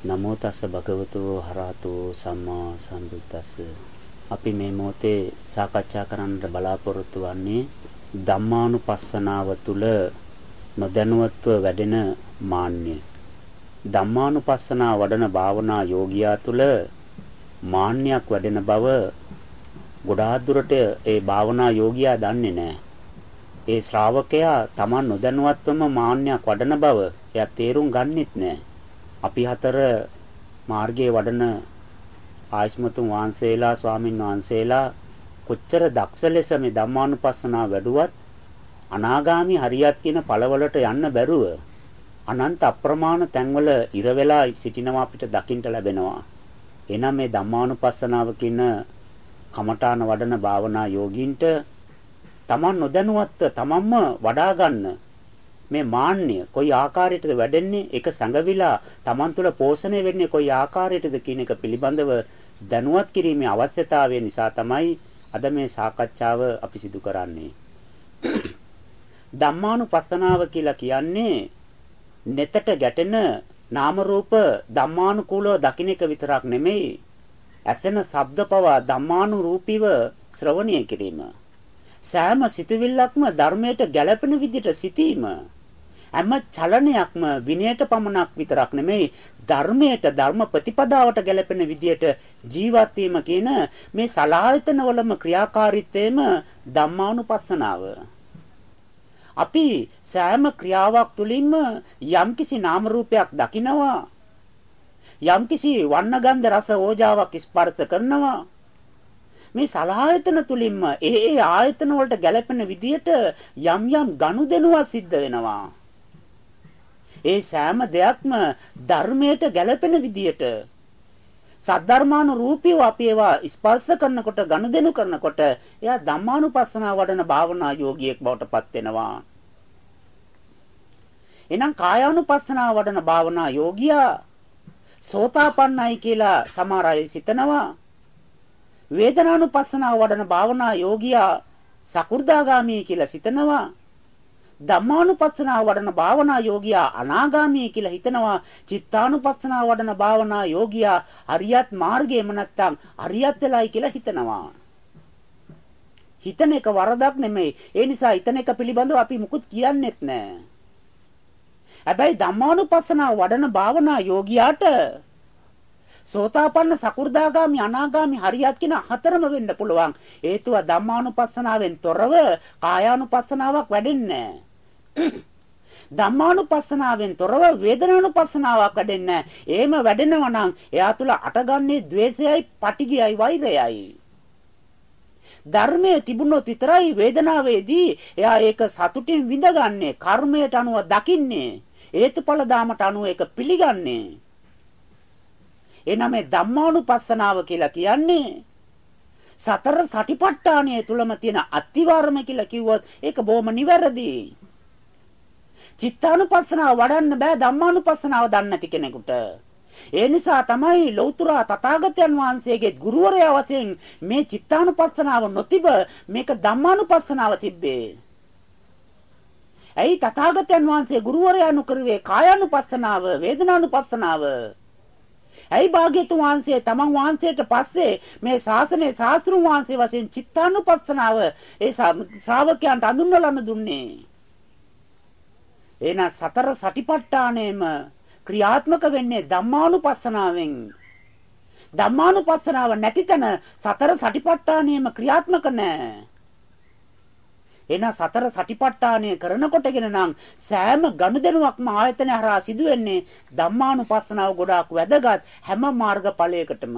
නමෝ තස්ස භගවතු හරහතු සම්මා සම්බුද්දස්ස අපි මේ මොහොතේ සාකච්ඡා කරන්නට බලාපොරොත්තු වන්නේ ධම්මානුපස්සනාව තුළ නොදැනුවත්ව වැඩෙන මාන්නය ධම්මානුපස්සනා වඩන භාවනා යෝගියා තුළ මාන්නයක් වැඩෙන බව ගොඩාක් දුරට ඒ භාවනා යෝගියා දන්නේ නැහැ. ඒ ශ්‍රාවකයා Taman නොදැනුවත්වම මාන්නයක් වඩන බව එයා තේරුම් ගන්නෙත් නැහැ. අපි හතර මාර්ගයේ වඩන ආයස්මතුන් වහන්සේලා ස්වාමින් වහන්සේලා කොච්චර දක්ෂ ලෙස මේ ධම්මානුපස්සනා වැඩුවත් අනාගාමි හරියත් කියන පළවලට යන්න බැරුව අනන්ත අප්‍රමාණ තැන්වල ඉර වෙලා සිටිනවා අපිට දකින්න ලැබෙනවා. එනම් මේ ධම්මානුපස්සනාව කියන කමඨාන වඩන භාවනා යෝගීන්ට තමන් නොදැනුවත්ව තමන්ම වඩා ගන්න මේ මාන්නය කොයි ආකාරයටද වැඩෙන්නේ? ඒක සංගවිලා Taman තුල පෝෂණය වෙන්නේ කොයි ආකාරයටද කියන එක පිළිබඳව දැනුවත් කිරීමේ අවශ්‍යතාවය නිසා තමයි අද මේ සාකච්ඡාව අපි සිදු කරන්නේ. ධම්මානුපස්සනාව කියලා කියන්නේ neතට ගැටෙන නාම රූප ධම්මානුකූලව දකින්න එක විතරක් නෙමෙයි ඇසෙන ශබ්ද පවා ධම්මානුරූපීව ශ්‍රවණය කිරීම. සෑම සිතුවිල්ලක්ම ධර්මයට ගැළපෙන විදිහට සිටීම. හැම චලනයක්ම විනයට පමණක් විතරක් නෙමෙයි ධර්මයට ධර්ම ප්‍රතිපදාවට ගැලපෙන විදියට ජීවත් වීම කියන මේ සලායතනවලම ක්‍රියාකාරීත්වයම ධම්මානුපස්සනාව. අපි සෑම ක්‍රියාවක් තුළින්ම යම්කිසි නාම රූපයක් දකිනවා යම්කිසි වර්ණ ගන්ධ රස ඕජාවක් ස්පර්ශ කරනවා මේ සලආයතන තුලින්ම ඒ ඒ ආයතන වලට ගැලපෙන විදියට යම් යම් ගනුදෙනුවක් සිද්ධ වෙනවා ඒ සෑම දෙයක්ම ධර්මයට ගැලපෙන විදියට සද්ධර්මානුරූපීව අපි ඒවා ස්පර්ශ කරනකොට ගනුදෙනු කරනකොට එයා ධම්මානුපස්සනාව වඩන භාවනා යෝගියෙක් බවට පත් වෙනවා. එහෙනම් කායානුපස්සනාව වඩන භාවනා යෝගියා සෝතාපන්නයි කියලා සමහර අය සිතනවා. වේදනානුපස්සනාව වඩන භාවනා යෝගියා සකු르දාගාමී කියලා සිතනවා. ධම්මානුපස්සනාව වඩන භාවනා යෝගියා අනාගාමී කියලා හිතනවා. චිත්තානුපස්සනාව වඩන භාවනා යෝගියා අරියත් මාර්ගයේම නැත්තම් අරියත් වෙලයි කියලා හිතනවා. හිතන එක වරදක් නෙමෙයි. ඒ නිසා හිතන එක පිළිබඳව අපි මුකුත් කියන්නෙත් නෑ. හැබැයි ධම්මානුපස්සනාව වඩන භාවනා යෝගියාට සෝතාපන්න සකු르දාගාමි අනාගාමි හරියත් කියන හතරම වෙන්න පුළුවන්. හේතුව ධම්මානුපස්සනාවෙන් තොරව කායානුපස්සනාවක් වැඩෙන්නේ නැහැ ධම්මානුපස්සනාවෙන් තොරව වේදනානුපස්සනාවක් වැඩෙන්නේ එහෙම වැඩෙනවා නම් එයා තුල අටගන්නේ द्वේෂයයි, පටිගයයි, වෛරයයි. ධර්මයේ තිබුණොත් විතරයි වේදනාවේදී එයා ඒක සතුටින් විඳගන්නේ, කර්මයට අනුව දකින්නේ, හේතුඵල දාමට අනුව ඒක පිළිගන්නේ. එනම ධම්මානුපස්සනාව කියලා කියන්නේ සතර සටිපට්ඨානය තුලම තියෙන අත්තිවාරම කියලා කිව්වොත් ඒක බොහොම නිවැරදි. චිත්තානුපස්සනාව වඩන්න බෑ ධම්මානුපස්සනාව දන්නේ නැති කෙනෙකුට. ඒ නිසා තමයි ලෞතර තථාගතයන් වහන්සේගේ ගුරුවරයා වශයෙන් මේ චිත්තානුපස්සනාව නොතිබ මේක ධම්මානුපස්සනාව තිබ්බේ. ඇයි තථාගතයන් වහන්සේ ගුරුවරයා නුකරුවේ කායානුපස්සනාව, වේදනානුපස්සනාව? ඇයි භාග්‍යතුන් වහන්සේ තමන් වහන්සේට පස්සේ මේ ශාසනයේ ශාස්ත්‍රුන් වහන්සේ වශයෙන් චිත්තානුපස්සනාව ඒ ශ්‍රාවකයන්ට අඳුන්වලන්න දුන්නේ? එහෙනම් සතර සටිපට්ඨානයම ක්‍රියාත්මක වෙන්නේ ධම්මානුපස්සනාවෙන්. ධම්මානුපස්සනාව නැති තැන සතර සටිපට්ඨානයම ක්‍රියාත්මක නැහැ. එහෙනම් සතර සටිපට්ඨානය කරනකොටගෙන නම් සෑම ගනුදෙනුවක්ම ආයතන හරහා සිදුවෙන්නේ ධම්මානුපස්සනාව ගොඩාක් වැදගත් හැම මාර්ගඵලයකටම.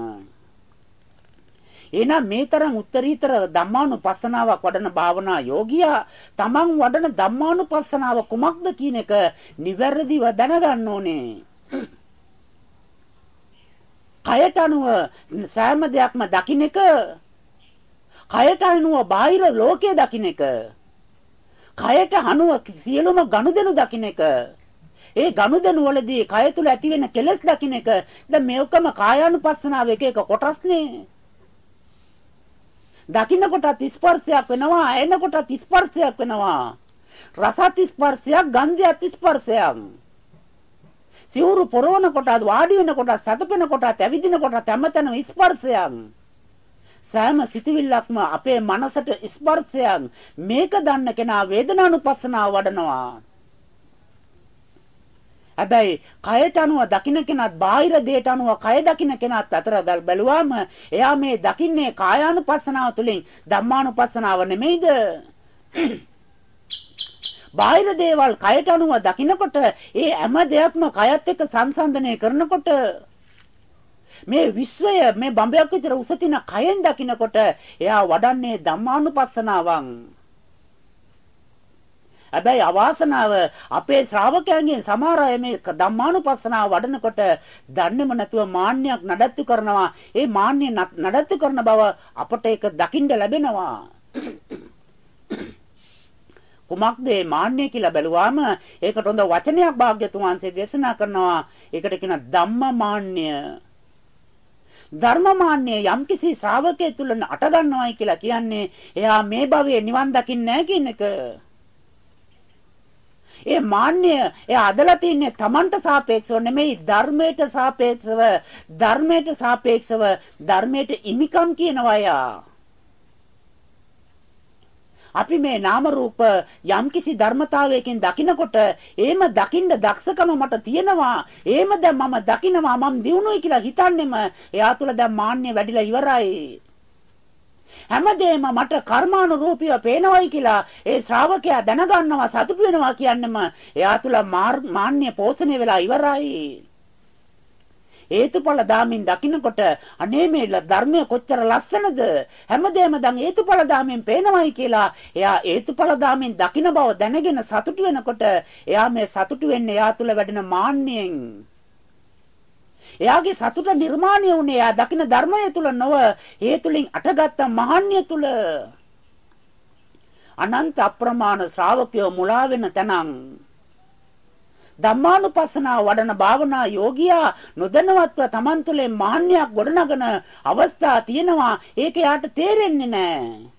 එහෙනම් මේ තරම් උත්තරීතර ධම්මානුපස්සනාවක් වඩන භාවනා යෝගියා තමන් වඩන ධම්මානුපස්සනාව කුමක්ද කියන එක නිවැරදිව දැනගන්න ඕනේ. කයට අනුව සෑම දෙයක්ම දකින්න එක කයට අනුව බාහිර ලෝකය දකින්න එක කයට අනුව සියලුම ගනුදෙනු දකින්න එක ඒ ගනුදෙනු වලදී කය තුල ඇති වෙන කෙලෙස් දකින්න එක දැන් මේකම කායානුපස්සනාව එක එක කොටස්නේ දකින්න කොටත් ස්පර්ශයක් වෙනවා, ඇයෙන කොටත් ස්පර්ශයක් වෙනවා. රසත් ස්පර්ශයක්, ගන්ධයත් ස්පර්ශයක්. සිවුරු පොරවන කොටත් වාඩි වෙන කොටත් සතපෙන කොටත් ඇවිදින කොටත් හැමතැනම ස්පර්ශයක්. සෑම සිතුවිල්ලක්ම අපේ මනසට ස්පර්ශයක්. මේක දන්න කෙනා වේදනානුපස්සනාව වඩනවා. හැබැයි කයට අනුව දකින්න කෙනත් බාහිර දේට අනුව කය දකින්න කෙනත් අතර බැලුවාම එයා මේ දකින්නේ කායානුපස්සනාව තුළින් ධම්මානුපස්සනාව නෙමෙයිද? බාහිර දේවල් කයට අනුව දකිනකොට ඒ හැම දෙයක්ම කයත් එක්ක සංසන්දනය කරනකොට මේ විශ්වය මේ බඹයක් විතර උස තින කයෙන් දකිනකොට එයා වඩන්නේ ධම්මානුපස්සනාවන් හැබැයි අවාසනාව අපේ ශ්‍රාවකයන්ගෙන් සමහර අය මේ ධම්මානුපස්සනාව වඩනකොට දන්නේම නැතුව මාන්නයක් නඩත්තු කරනවා. ඒ මාන්නය නඩත්තු කරන බව අපට ඒක දකින්න ලැබෙනවා. කුමක්ද මේ මාන්නය කියලා බැලුවාම ඒකට හොඳ වචනයක් භාග්‍යතුන් වහන්සේ දේශනා කරනවා. ඒකට කියන ධම්මමාන්නය. ධර්මමාන්නය යම්කිසි ශ්‍රාවකයෙකු තුල අට ගන්නවයි කියලා කියන්නේ එයා මේ භවයේ නිවන් දකින්නේ නැහැ කියන එක. ඒ මාන්නය එයා අදලා තින්නේ Tamanට සාපේක්ෂව නෙමෙයි ධර්මයට සාපේක්ෂව ධර්මයට සාපේක්ෂව ධර්මයට ඉමිකම් කියනවා යා. අපි මේ නාම රූප යම්කිසි ධර්මතාවයකින් දකිනකොට එහෙම දකින්න දක්ෂකම මට තියෙනවා. එහෙම දැන් මම දකිනවා මම දිනුනොයි කියලා හිතන්නෙම එයා තුල දැන් මාන්නය වැඩිලා ඉවරයි. හැමදේම මට කර්මානුරූපීව පේනවයි කියලා ඒ ශ්‍රාවකයා දැනගන්නවා සතුටු වෙනවා කියන්නෙම එයා තුල මාන්නය පෝෂණය වෙලා ඉවරයි. හේතුඵල දාමින් දකින්නකොට අනේ මේ ධර්මය කොච්චර ලස්සනද හැමදේම දැන් හේතුඵල දාමින් පේනවයි කියලා එයා හේතුඵල දාමින් දකින්න බව දැනගෙන සතුටු වෙනකොට එයා මේ සතුටු වෙන්නේ එයා තුල වැඩෙන මාන්නයෙන් එයාගේ සතුට නිර්මාණය වුණේ එයා දකින ධර්මය තුල නොව ඒ තුලින් අටගත්ත මහාන්‍ය තුල. අනන්ත අප්‍රමාණ ශ්‍රාවකයෝ මුලා වෙන තැනං. ධම්මානුපස්සනා වඩන භාවනා යෝගියා නොදැනවත්ව Taman තුලේ මාන්නයක් ගොඩනගන අවස්ථා තියෙනවා. ඒක යාට තේරෙන්නේ නැහැ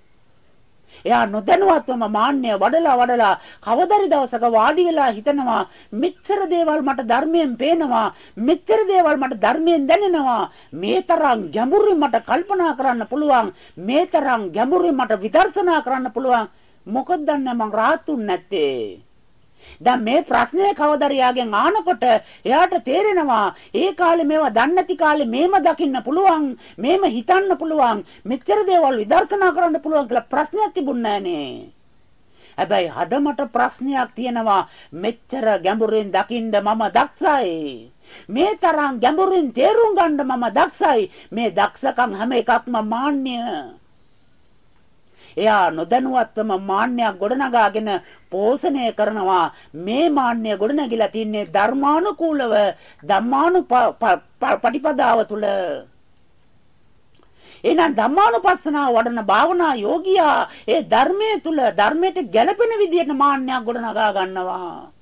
එයා නොදැනුවත්වම මාන්නය වඩලා වඩලා කවදරි දවසක වාඩි වෙලා හිතනවා මෙච්චර දේවල් මට ධර්මයෙන් පේනවා මෙච්චර දේවල් මට ධර්මයෙන් දැනෙනවා. මේ තරම් ගැඹුරින් මට කල්පනා කරන්න පුළුවන් මේ තරම් ගැඹුරින් මට විදර්ශනා කරන්න පුළුවන්. මොකද දන්නේ මං රාහතුන් නැත්තේ? දැන් මේ ප්‍රශ්නය කවදර යාගෙන් ආනකොට එයාට තේරෙනවා ඒ කාලේ මේවා දන්නේ නැති කාලේ මේම දකින්න පුළුවන් මේම හිතන්න පුළුවන් මෙච්චර දේවල් විදර්ශනා කරන්න පුළුවන් කියලා ප්‍රශ්නයක් තිබුණේ හැබැයි අද මට ප්‍රශ්නයක් තියෙනවා මෙච්චර ගැඹුරින් දකින්න මම දක්ෂයි. මේ තරම් ගැඹුරින් තේරුම් ගන්න මම දක්ෂයි. මේ දක්ෂකම් හැම එකක්ම මාන්‍ය. එයා නොදැනුවත්වම මාන්නයක් ගොඩනගාගෙන පෝෂණය කරනවා. මේ මාන්නය ගොඩනගිලා තින්නේ ධර්මානුකූලව ධම්මානුපටිපදාව තුල එහෙනම් ධම්මානුපස්සනාව වඩන භාවනා යෝගියා ඒ ධර්මයේ තුල ධර්මයට ගැළපෙන විදිහට මාන්නයක් ගොඩනගා ගන්නවා.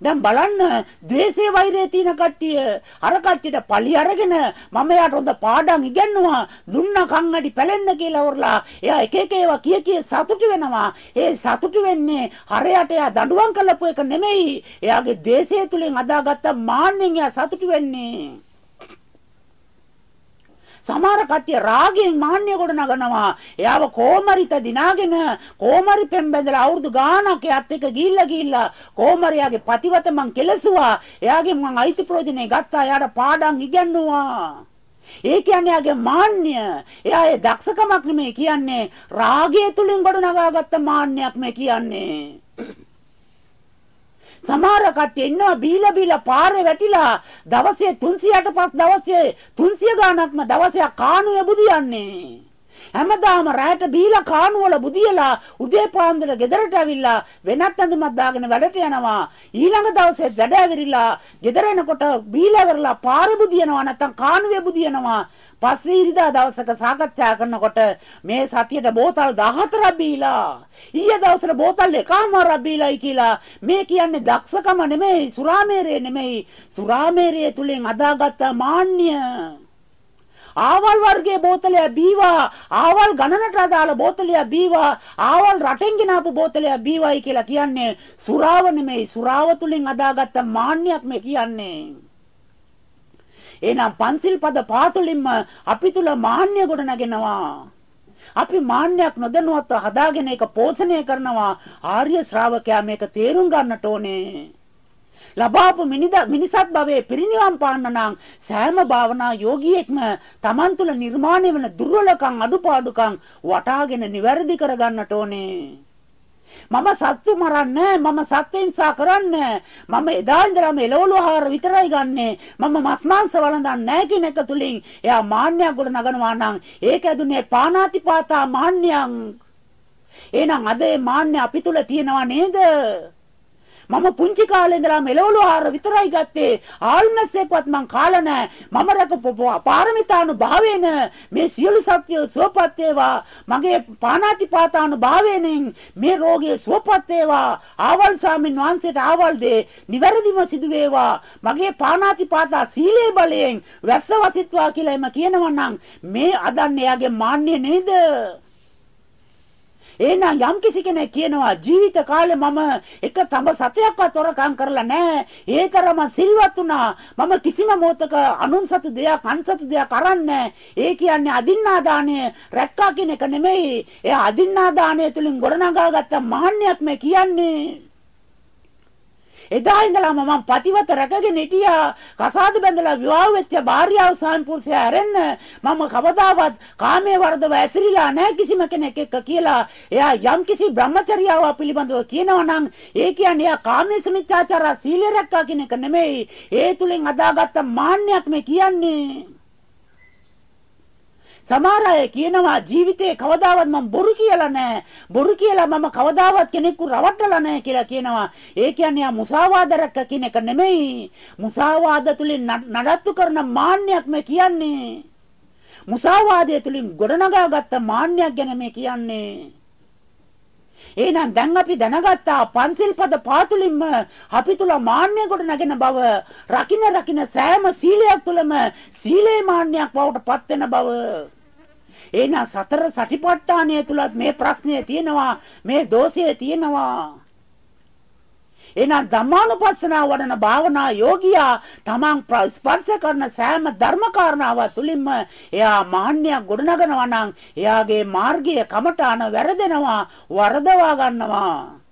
දැන් බලන්න ද්වේෂයේ වෛරයේ තියෙන කට්ටිය. අර කට්ටියට පලි අරගෙන මම එයාට හොඳ පාඩම් ඉගෙනුවා දුන්න කන් අඩි පැලෙන්න කියලා වරලා එයා එක එක ඒවා කිය කිය සතුටු වෙනවා. ඒ සතුටු වෙන්නේ හරයට එයා දඬුවම් කළපු එක නෙමෙයි. එයාගේ ද්වේෂය තුලින් අදාගත්ත මාන්නෙන් එයා සතුටු වෙන්නේ. සමහර කට්ටිය රාගයෙන් මාන්නය කොට නගනවා. එයාව කොමරිත දිනාගෙන කොමරි පෙම්බැඳලා අවුරුදු ගාණක් එයත් එක්ක ගිහිල්ලා ගිහිල්ලා කොමරියාගේ පතිවත මං කෙලසුවා. එයාගේ මං අයිති ප්‍රයෝජනේ ගත්තා. එයාට පාඩම් ඉගෙනුවා. ඒ කියන්නේ යාගේ මාන්නය. එයා ඒ දක්ෂකමක් නෙමෙයි කියන්නේ රාගය තුලින් ගොඩ නගාගත්ත මාන්නයක් මේ කියන්නේ. සමහර කට්ටිය ඉන්නවා බීලා බීලා පාරේ වැටිලා දවසේ 300ට පස් දවසේ 300 ගාණක්ම දවසක් කාණුවේ බුදියන්නේ. හැමදාම රැයට බීලා කාණුවල බුදියලා උදේ පාන්දර ගෙදරට ඇවිල්ලා වෙනත් ඇඳුමක් දාගෙන වැඩට යනවා. ඊළඟ දවසේ වැඩ ඇවිරිලා ගෙදර එනකොට බීලා වෙරලා පාරේ බුදියනවා නැත්නම් කාණුවේ බුදියනවා. පස්සේ ඉරිදා දවසක සාකච්ඡා කරනකොට මේ සතියට බෝතල් 14ක් බීලා ඊයේ දවසට බෝතල් එකමාරක් බීලායි කියලා මේ කියන්නේ දක්ෂකම නෙමෙයි සුරාමේරය නෙමෙයි. සුරාමේරය තුලින් අදාගත්ත මාන්නය ආවල් වර්ගයේ බෝතලයක් බීවා ආවල් ගණනට අදාළ බෝතලයක් බීවා ආවල් රටෙන් ගෙනාපු බෝතලයක් බීවයි කියලා කියන්නේ සුරාව නෙමෙයි සුරාව තුලින් අදාගත්ත මාන්නයක් මේ කියන්නේ. එහෙනම් පන්සිල් පද පාතුලින්ම අපි තුල මාන්නය ගොඩ නැගෙනවා අපි මාන්නයක් නොදැනුවත්ව හදාගෙන ඒක පෝෂණය කරනවා. ආර්ය ශ්‍රාවකයා මේක තේරුම් ගන්නට ඕනේ. ලබාපු මිනිසත් භවයේ පිරිනිවන් පාන්න නම් සෑම භාවනා යෝගියෙක්ම Taman තුල නිර්මාණය වෙන දුර්වලකම් අඩුපාඩුකම් වටාගෙන නිවැරදි කරගන්නට ඕනේ. මම සත්තු මරන්නේ මම සත්ත්වින්සා කරන්නේ මම එදා ඉඳලාම එළවලු ආහාර විතරයි ගන්නෙ මම මස් මාංශ වළඳන්නේ නැහැ කියන එක තුලින් එයා මාන්නයක් ගොඩ නගනවා නම් ඒක ඇදුනේ පානාතිපාතා මාන්නයක්. එහෙනම් අද මේ මාන්නය අපි තුල තියෙනව නේද? මම පුංචි කාලේ ඉඳලා මෙලවලු ආහාර විතරයි ගත්තේ. ආල්මස්සෙක්වත් මං කාලා නැහැ. මම රකපු පාරමිතානු භාවේන මේ සියලු සත්‍ය සුවපත් වේවා. මගේ පානාතිපාතානු භාවයෙන් මේ රෝගය සුවපත් වේවා. ආවල් ස්වාමීන් වහන්සේට ආවල් දේ නිවැරදිව සිදු වේවා. මගේ පානාතිපාතා සීලේ බලයෙන් වැස්ස වසිත්වා කියලා එම කියනවා නම් මේ අදන්නේ යාගේ මාන්නය නෙවෙයිද? එහෙනම් යම් කිසි කෙනෙක් කියනවා ජීවිත කාලේ මම එක තඹ සතයක්වත් තොරකම් කරලා නැහැ. ඒ තරම සිල්වත් වුණා. මම කිසිම මොහතක අනුන් සතු දෙයක් අන් සතු දෙයක් අරන්නේ ඒ කියන්නේ අදින්නා දාණය රැක්කා කියන එක නෙමෙයි. ඒ අදින්නා දාණය තුලින් ගොඩනගාගත්ත මාන්නයක් මේ කියන්නේ. එදා ඉඳලම මම පතිවත රැකගෙන හිටියා. කසාද බැඳලා විවාහ වෙච්ච භාර්යාව සම්පූර්ණය ඇරෙන්න මම කවදාවත් කාමයේ වර්ධව ඇසිරිලා නැහැ කිසිම කෙනෙක් එක්ක කියලා. එයා යම්කිසි බ්‍රහ්මචර්යාව පිළිබඳව කියනවා නම් ඒ කියන්නේ එයා කාමයේ සමිච්ඡාචාර සීලය රැක්කා කියන එක නෙමෙයි. ඒ තුලින් අදාගත්ත මාන්නයක් මේ කියන්නේ. සමහර අය කියනවා ජීවිතේ කවදාවත් මම බොරු කියලා නැහැ. බොරු කියලා මම කවදාවත් කෙනෙක්ව රවට්ටලා නැහැ කියලා කියනවා. ඒ කියන්නේ ආ මුසාවාද රැක්ක කියන එක නෙමෙයි. මුසාවාද තුලින් නඩත්තු කරන මාන්නයක් මේ කියන්නේ. මුසාවාදය තුලින් ගොඩනගාගත්ත මාන්නයක් ගැන මේ කියන්නේ. එහෙනම් දැන් අපි දැනගත්තා පන්සිල් පද පාතුලින්ම අපි තුල මාන්නය කොට නැගෙන බව රකින්න රකින්න සෑම සීලයක් තුලම සීලේ මාන්නයක් බවට පත් වෙන බව එහෙනම් සතර සටිපට්ඨානය තුලත් මේ ප්‍රශ්නය තියෙනවා මේ දෝෂය තියෙනවා. එහෙනම් ධම්මානුපස්සනාව වඩන භාවනා යෝගියා තමන් ස්පර්ශ කරන සෑම ධර්ම කාරණාව තුලින්ම එයා මාන්නයක් ගොඩනගනවා නම් එයාගේ මාර්ගයේ කමඨාන වැරදෙනවා වරදවා ගන්නවා.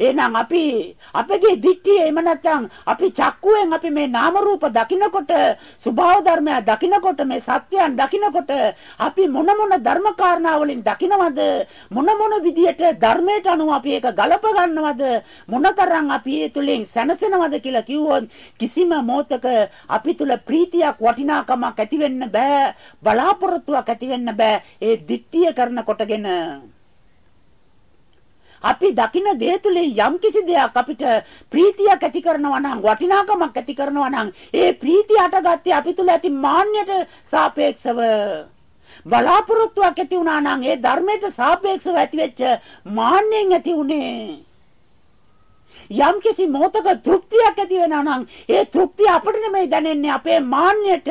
එහෙනම් අපි අපගේ දික්තිය එහෙම නැත්නම් අපි චක්කුවෙන් අපි මේ නාම රූප දකිනකොට ස්වභාව ධර්මය දකිනකොට මේ සත්‍යයන් දකිනකොට අපි මොන මොන ධර්ම කාරණා වලින් දකිනවද? මොන මොන විදියට ධර්මයට අනුව අපි ඒක ගලප ගන්නවද? මොනතරම් අපි ඒ තුලින් සැනසෙනවද කියලා කිව්වොත් කිසිම මොහතක අපි තුල ප්‍රීතියක් වටිනාකමක් ඇති වෙන්න බෑ බලාපොරොත්තුවක් ඇති වෙන්න බෑ. ඒ දික්තිය කරන කොටගෙන අපි දකින දේ තුලින් යම්කිසි දෙයක් අපිට ප්‍රීතියක් ඇති කරනවා නම් වටිනාකමක් ඇති කරනවා නම් ඒ ප්‍රීතිය අටගත්තේ අපි තුල ඇති මාන්නයට සාපේක්ෂව. බලාපොරොත්තුවක් ඇති වුණා නම් ඒ ධර්මයට සාපේක්ෂව ඇතිවෙච්ච මාන්නයෙන් ඇති උනේ යම්කිසි මොහතක තෘප්තියක් ඇති වෙනා නම් ඒ තෘප්තිය අපිට නෙමෙයි දැනෙන්නේ අපේ මාන්නයට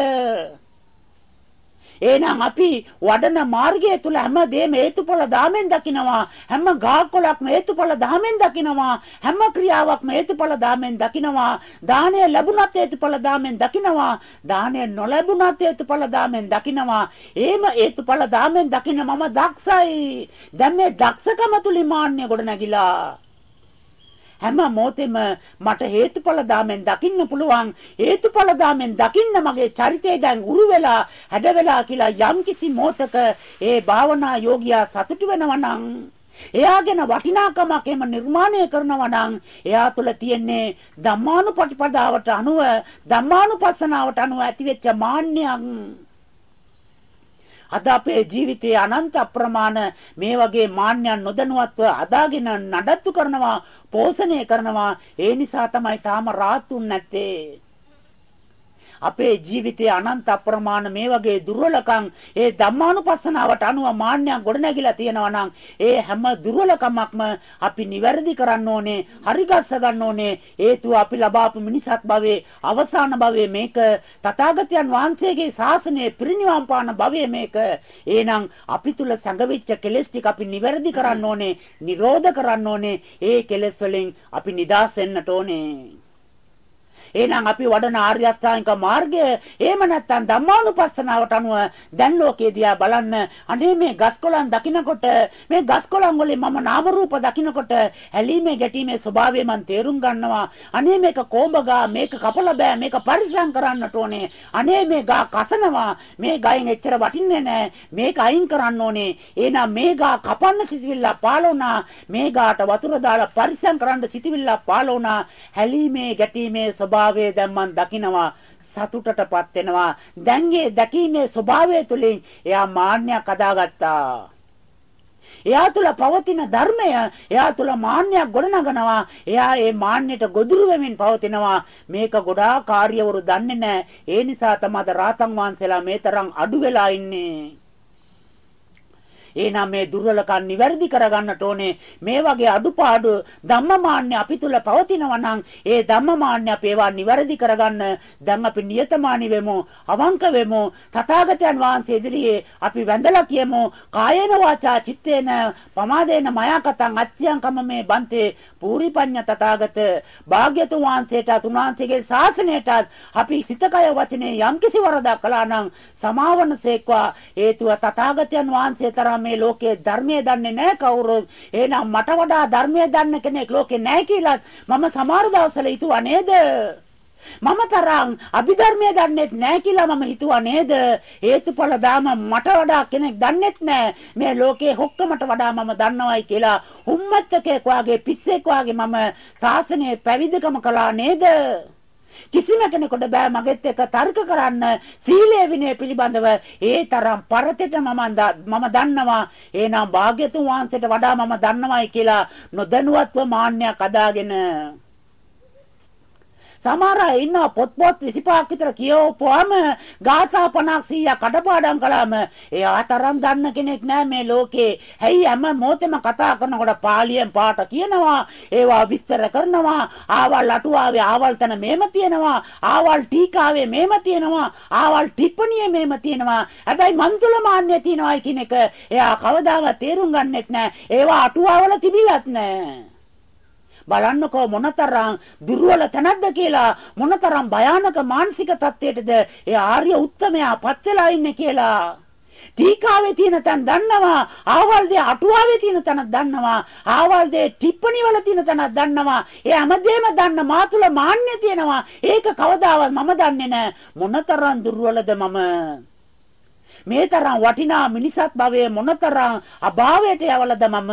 එහෙනම් අපි වඩන මාර්ගය තුල හැමදේම හේතුඵල ධාමෙන් දකිනවා. හැම ගාකොලක්ම හේතුඵල ධාමෙන් දකිනවා. හැම ක්‍රියාවක්ම හේතුඵල ධාමෙන් දකිනවා. දානය ලැබුණත් හේතුඵල ධාමෙන් දකිනවා. දානය නොලැබුණත් හේතුඵල ධාමෙන් දකිනවා. එහෙම හේතුඵල ධාමෙන් දකින මම දක්ෂයි. දැන් මේ දක්ෂකම තුලින් මාන්නය ගොඩ නැගිලා හැම මොහොතෙම මට හේතුඵල දාමෙන් දකින්න පුළුවන්. හේතුඵල දාමෙන් දකින්න මගේ චරිතය දැන් උරු වෙලා හැඩ වෙලා කියලා යම්කිසි මොහතක ඒ භාවනා යෝගියා සතුටු වෙනවා නම් එයාගෙන වටිනාකමක් එහෙම නිර්මාණය කරනවා නම් එයා තුළ තියෙන්නේ ධම්මානුපටිපදාවට අනුව ධම්මානුපස්සනාවට අනුව ඇතිවෙච්ච මාන්නයක්. අද අපේ ජීවිතයේ අනන්ත අප්‍රමාණ මේ වගේ මාන්නයන් නොදැනුවත්ව අදාගෙන නඩත්තු කරනවා පෝෂණය කරනවා. ඒ නිසා තමයි තාම රාත්තුන් නැත්තේ. අපේ ජීවිතයේ අනන්ත අප්‍රමාණ මේ වගේ දුර්වලකම් ඒ ධම්මානුපස්සනාවට අනුව මාන්නයක් ගොඩනැගිලා තියෙනවා නම් ඒ හැම දුර්වලකමක්ම අපි නිවැරදි කරන්න ඕනේ හරිගස්ස ගන්න ඕනේ. හේතුව අපි ලබාපු මිනිසත් භවයේ අවසාන භවයේ මේක තථාගතයන් වහන්සේගේ ශාසනයේ පිරිනිවන් පාන භවයේ මේක. එහෙනම් අපි තුල සංගවිච්ච කෙලෙස් ටික අපි නිවැරදි කරන්න ඕනේ නිරෝධ කරන්න ඕනේ. ඒ කෙලෙස් වලින් අපි නිදහස් වෙන්නට ඕනේ. එහෙනම් අපි වඩන ආර්ය අෂ්ටාංගික මාර්ගය එහෙම නැත්නම් ධම්මානුපස්සනාවට අනුව දැන් ලෝකේ දිහා බලන්න. අනේ මේ ගස්කොලන් දකින්නකොට මේ ගස්කොලන් වලින් මම නාම රූප දකින්නකොට ඇලීමේ ගැටීමේ ස්වභාවය මම තේරුම් ගන්නවා. අනේ මේක කොඹගා මේක කපලා බෑ මේක පරිසම් කරන්නට ඕනේ. අනේ මේ ගා කසනවා මේ ගයෙන් එච්චර වටින්නේ නැහැ මේක අයින් කරන්න ඕනේ. එහෙනම් මේ ගා කපන්න සිසිවිල්ල පාලුණා මේ ගාට වතුර දාලා පරිසම් කරන්න සිටිවිල්ල පාලුණා හැලීමේ ගැටීමේ ස්වභාවය ස්වභාවය දැන් මම දකිනවා සතුටටපත් වෙනවා. දැන් ඒ දැකීමේ ස්වභාවය තුළින් එයා මාන්නයක් අදාගත්තා. එයා තුල පවතින ධර්මය එයා තුල මාන්නයක් ගොඩනගනවා. එයා ඒ මාන්නයට ගොදුරු වෙමින් පවතිනවා. මේක ගොඩාක් කාර්යවරු දන්නේ නැහැ ඒ නිසා තමයි රාතන් වහන්සේලා මේ තරම් අඩු වෙලා ඉන්නේ. එහෙනම් මේ දුර්වලකම් නිවැරදි කරගන්නට ඕනේ. මේ වගේ අඩුපාඩු ධම්මමාන්‍ය අපි තුල පවතිනවා නම් ඒ ධම්මමාන්‍ය අපි ඒවා නිවැරදි කරගන්න දැන් අපි නියතමානී වෙමු, අවංක වෙමු. තථාගතයන් වහන්සේ ඉදිරියේ අපි වැඳලා කියමු කායේන වාචා චිත්තේන පමාදේන මයාකතං අච්ඡයන්කම මේ බන්තේ පූරිපඤ්ඤ තථාගත භාග්‍යතුන් වහන්සේට තුනාන්සේගේ ශාසනයටත් අපි සිතකය වචනේ යම්කිසි වරදක් කළා නම් සමාවනසේක්වා හේතුව තථාගතයන් වහන්සේ තරම් මේ ලෝකයේ ධර්මයේ දන්නේ නැහැ කවුරුත්. එහෙනම් මට වඩා ධර්මයේ දන්න කෙනෙක් ලෝකේ නැහැ කියලාත් මම සමහර දවස්වල හිතුවා නේද? මම තරම් අභිධර්මයේ දන්නේත් නැහැ කියලා මම හිතුවා නේද? හේතුඵල දාම මට වඩා කෙනෙක් දන්නේත් නැහැ. මේ ලෝකේ හොක්කමට වඩා මම දන්නවයි කියලා උම්මත්තකෙක් වාගේ පිස්සෙක් වාගේ මම ශාසනයේ පැවිදිකම කළා නේද? කිසිම කෙනෙකුට බෑ මගෙත් එක්ක තර්ක කරන්න. සීලය විනය පිළිබඳව ඒ තරම් පරතෙට මම මම දන්නවා. එහෙනම් භාග්‍යතුන් වහන්සේට වඩා මම දන්නවයි කියලා නොදැනුවත්ව මාන්නයක් අදාගෙන සමහර අය ඉන්නවා පොත් පොත් 25ක් විතර කියවපුවාම ගාථා 50ක් 100ක් කඩපාඩම් කළාම එයා තරම් දන්න කෙනෙක් නෑ මේ ලෝකේ. හැයි හැම මොහොතෙම කතා කරනකොට පාලියෙන් පාට කියනවා. ඒවා විස්තර කරනවා. ආවල් අටුවාවේ ආවල් තන මේම තියෙනවා. ආවල් ටීකාවේ මේම තියෙනවා. ආවල් ටිප්පණියේ මේම තියෙනවා. හැබැයි මන්තුල මාන්නේ තියනවායි කියන එක එයා කවදාවත් තේරුම් ගන්නෙත් නෑ. ඒවා අටුවාවල තිබිලත් නෑ. බලන්නකෝ මොනතරම් දුර්වල තැනක්ද කියලා මොනතරම් භයානක මානසික තත්ත්වයකටද ඒ ආර්ය උත්තමයා පත් වෙලා ඉන්නේ කියලා. ටීකාවේ තියෙන තැන දන්නවා ආවල් දෙය අටුවාවේ තියෙන තැන දන්නවා ආවල් දෙය ටිප්පණි වල තියෙන තැන දන්නවා ඒ හැමදේම දන්න මා තුල මාන්නය තියෙනවා. ඒක කවදාවත් මම දන්නේ නැහැ. මොනතරම් දුර්වලද මම? මේ තරම් වටිනා මිනිසත් භවයේ මොනතරම් අභාවයට යවලද මම?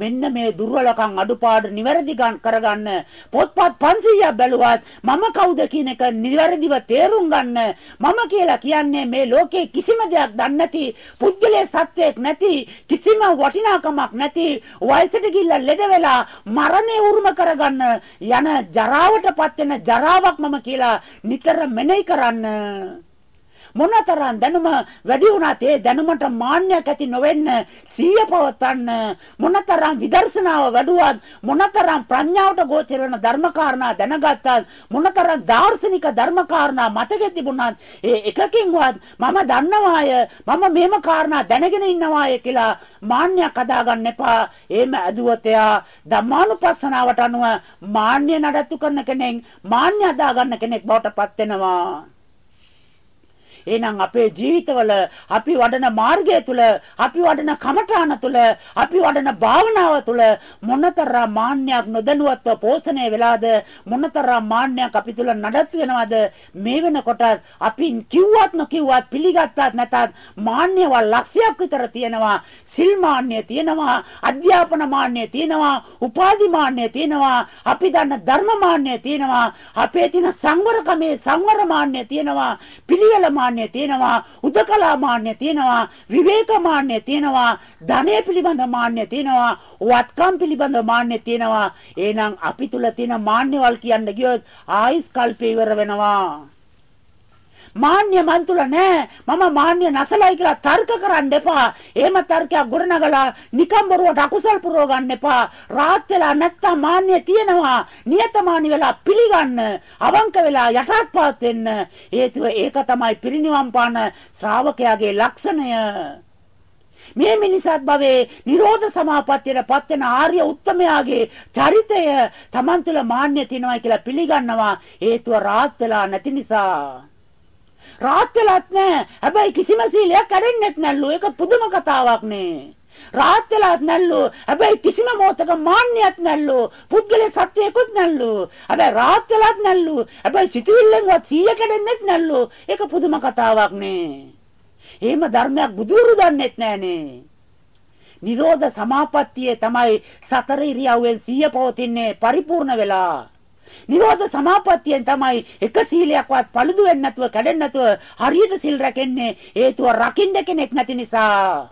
මෙන්න මේ දුර්වලකම් අඩුපාඩු නිවැරදි කරගන්න පොත්පත් 500ක් බැලුවත් මම කවුද කියන එක නිවැරදිව තේරුම් ගන්න. මම කියලා කියන්නේ මේ ලෝකේ කිසිම දෙයක් දන්නේ නැති පුද්ගලයේ සත්වයක් නැති කිසිම වටිනාකමක් නැති වයසට ගිහිල්ලා ලෙඩ වෙලා මරණය උරුම කරගන්න යන ජරාවටපත් වෙන ජරාවක් මම කියලා නිතර මෙනෙහි කරන්න. මොනතරම් දැනුම වැඩි වුණත් ඒ දැනුමට මාන්නයක් ඇති නොවෙන්න සීය පවත්වන්න මොනතරම් විදර්ශනාව වැඩුවත් මොනතරම් ප්‍රඥාවට ගෝචර වෙන ධර්මකාරණා දැනගත්තත් මොනතරම් දාර්ශනික ධර්මකාරණා මතකෙ තිබුණත් ඒ එකකින්වත් මම දන්නවාය මම මේම කාරණා දැනගෙන ඉන්නවාය කියලා මාන්නයක් අදාගන්න එපා. එහෙම ඇදුවොත් එයා ධම්මානුපස්සනාවට අනුව මාන්නය නඩත්තු කරන කෙනෙක් මාන්නය අදාගන්න කෙනෙක් බවට පත් වෙනවා. එහෙනම් අපේ ජීවිතවල අපි වඩන මාර්ගය තුල අපි වඩන කමඨාන තුල අපි වඩන භාවනාව තුල මොනතරම් මාන්නයක් නොදැනුවත්ව පෝෂණය වෙලාද මොනතරම් මාන්නයක් අපි තුල නඩත්තු වෙනවද මේ වෙනකොට අපි කිව්වත් නොකිව්වත් පිළිගත්තත් නැතත් මාන්නයවල් ලක්ෂයක් විතර තියෙනවා. සිල් මාන්නය තියෙනවා අධ්‍යාපන මාන්නය තියෙනවා උපාධි මාන්නය තියෙනවා අපි දන්න ධර්ම මාන්නය තියෙනවා අපේ තියෙන සංවරකමේ සංවර මාන්නය තියෙනවා පිළිවෙල මාන්නය තියෙනවා උදකලා මාන්නය තියෙනවා විවේක මාන්නය තියෙනවා ධනය පිළිබඳ මාන්නය තියෙනවා වත්කම් පිළිබඳ මාන්නය තියෙනවා. එහෙනම් අපි තුල තියෙන මාන්නවල් කියන්න ගියොත් ආයිස් කල්පේ ඉවර වෙනවා. මාන්‍ය මන් තුල නෑ. මම මාන්‍ය නැසලයි කියලා තර්ක කරන්න එපා. එහෙම තර්කයක් ගොඩනගලා නිකම් බොරුවට අකුසල් පුරව ගන්න එපා. රාත් වෙලා නැත්තම් මාන්‍ය තියෙනවා. නියතමානි වෙලා පිළිගන්න. අවංක වෙලා යටත්පාත් වෙන්න. හේතුව ඒක තමයි පිරිනිවන් පාන ශ්‍රාවකයාගේ ලක්ෂණය. මේ මිනිසත් භවයේ නිරෝධ සමාපත්තියට පත් වෙන ආර්ය උත්තමයාගේ චරිතය Taman තුල මාන්නය තියෙනවා කියලා පිළිගන්නවා හේතුව රාත් වෙලා නැති නිසා රාත් වෙලත් නැහැ. හැබැයි කිසිම සීලයක් කැඩෙන්නෙත් නැල්ලු. ඒක පුදුම කතාවක් නේ. රාත් වෙලත් නැල්ලු. හැබැයි කිසිම මොහතක මාන්නයක් නැල්ලු. පුද්ගලයේ සත්‍යයකුත් නැල්ලු. හැබැයි රාත් වෙලත් නැල්ලු. හැබැයි සිතුවිල්ලෙන්වත් සීය කැඩෙන්නෙත් නැල්ලු. ඒක පුදුම කතාවක් නේ. එහෙම ධර්මයක් බුදුරු දන්නෙත් නෑනේ. නිරෝධ සමාපත්තියේ තමයි සතර ඉරියව්වෙන් සිය පවතින්නේ පරිපූර්ණ වෙලා. නිරෝධ සමාපත්තියෙන් තමයි එක සීලයක්වත් paludu වෙන්නේ නැතුව කැඩෙන්නේ නැතුව හරියට සිල් රැකෙන්නේ හේතුව රකින්න කෙනෙක් නැති නිසා.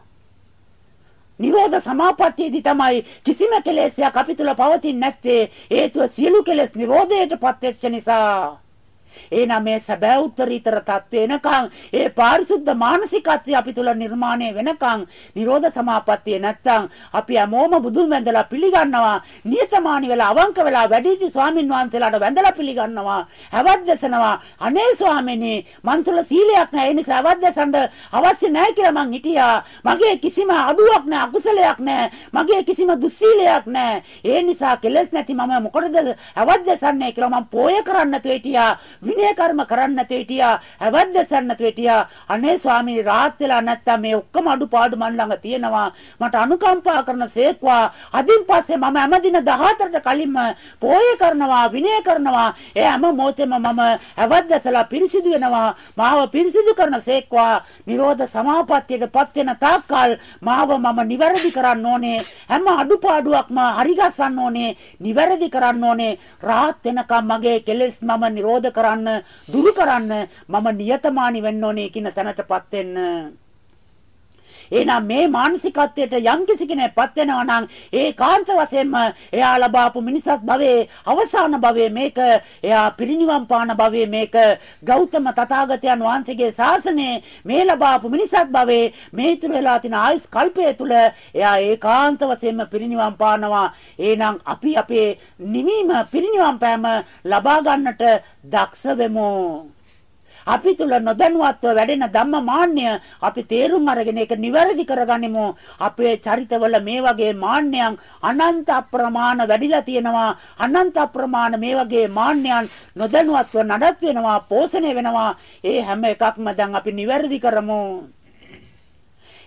නිරෝධ සමාපත්තියේදී තමයි කිසිම කෙලෙසයක් අපි තුල පවතින්නේ නැත්තේ හේතුව සියලු කෙලෙස් නිරෝධයටපත් වෙච්ච නිසා. එහෙනම් මේ සැබෑ උත්තරීතර தත්ත්ව එනකන් ඒ පාරිශුද්ධ මානසිකත්වය අපි තුල නිර්මාණය වෙනකන් නිරෝධ සමාපත්තිය නැත්තම් අපි හැමෝම බුදුන් වැඳලා පිළිගන්නවා නියතමානි වෙලා අවංක වෙලා වැඩිහිටි ස්වාමින් වහන්සේලාට වැඳලා පිළිගන්නවා හැවත් දැසනවා අනේ ස්වාමීනි මන් තුල සීලයක් නැහැ ඒ නිසා හැවත් දැසන්න අවශ්‍ය නැහැ කියලා මං හිටියා. මගේ කිසිම අඩුවක් නැහැ අකුසලයක් නැහැ. මගේ කිසිම දුස්සීලයක් නැහැ. ඒ නිසා කෙලස් නැති මම මොකටද හැවත් දැසන්නේ කියලා මං පෝය කරන්න නැතුව හිටියා. විනය කර්ම කරන්න නැතුව හිටියා හැවත් දැසන්න නැතුව හිටියා අනේ ස්වාමීනි රාත් වෙලා නැත්තම් මේ ඔක්කොම අඩුපාඩු මන් ළඟ තියෙනවා. මට අනුකම්පා කරන සේක්වා. අදින් පස්සේ මම හැමදින 14ට කලින්ම පෝය කරනවා විනය කරනවා. ඒ හැම මොහොතෙම මම හැවත් දැසලා පිරිසිදු වෙනවා. මාව පිරිසිදු කරන සේක්වා. නිරෝධ සමාපත්තියටපත් වෙන තාක්කල් මාව මම නිවැරදි කරන්න ඕනේ. හැම අඩුපාඩුවක්ම හරිගස්සන්න ඕනේ. නිවැරදි කරන්න ඕනේ. රාත් වෙනකම් මගේ කෙලෙස් මම නිරෝධ කරන්න කරන්න දුරු කරන්න මම නියතමානි වෙන්න ඕනේ කියන තැනටපත් වෙන්න. එහෙනම් මේ මානසිකත්වයට යම් කිසි කෙනෙක්පත් වෙනවා නම් ඒකාන්ත වශයෙන්ම එයා ලබාපු මිනිසත් භවයේ අවසාන භවයේ මේක එයා පිරිනිවන් පාන භවයේ මේක ගෞතම තථාගතයන් වහන්සේගේ ශාසනයේ මේ ලබාපු මිනිසත් භවයේ මේ තුල වෙලා තියෙන ආයස් කල්පය තුල එයා ඒකාන්ත වශයෙන්ම පිරිනිවන් පානවා. එහෙනම් අපි අපේ නිවීම පිරිනිවන් පෑම ලබා ගන්නට දක්ෂ වෙමු. අපි තුල නොදැනුවත්ව වැඩෙන ධම්ම මාන්නය අපි තේරුම් අරගෙන ඒක නිවැරදි කරගනිමු. අපේ චරිතවල මේ වගේ මාන්නයන් අනන්ත අප්‍රමාණ වැඩිලා තියෙනවා. අනන්ත අප්‍රමාණ මේ වගේ මාන්නයන් නොදැනුවත්ව නඩත් වෙනවා, පෝෂණය වෙනවා. ඒ හැම එකක්ම දැන් අපි නිවැරදි කරමු.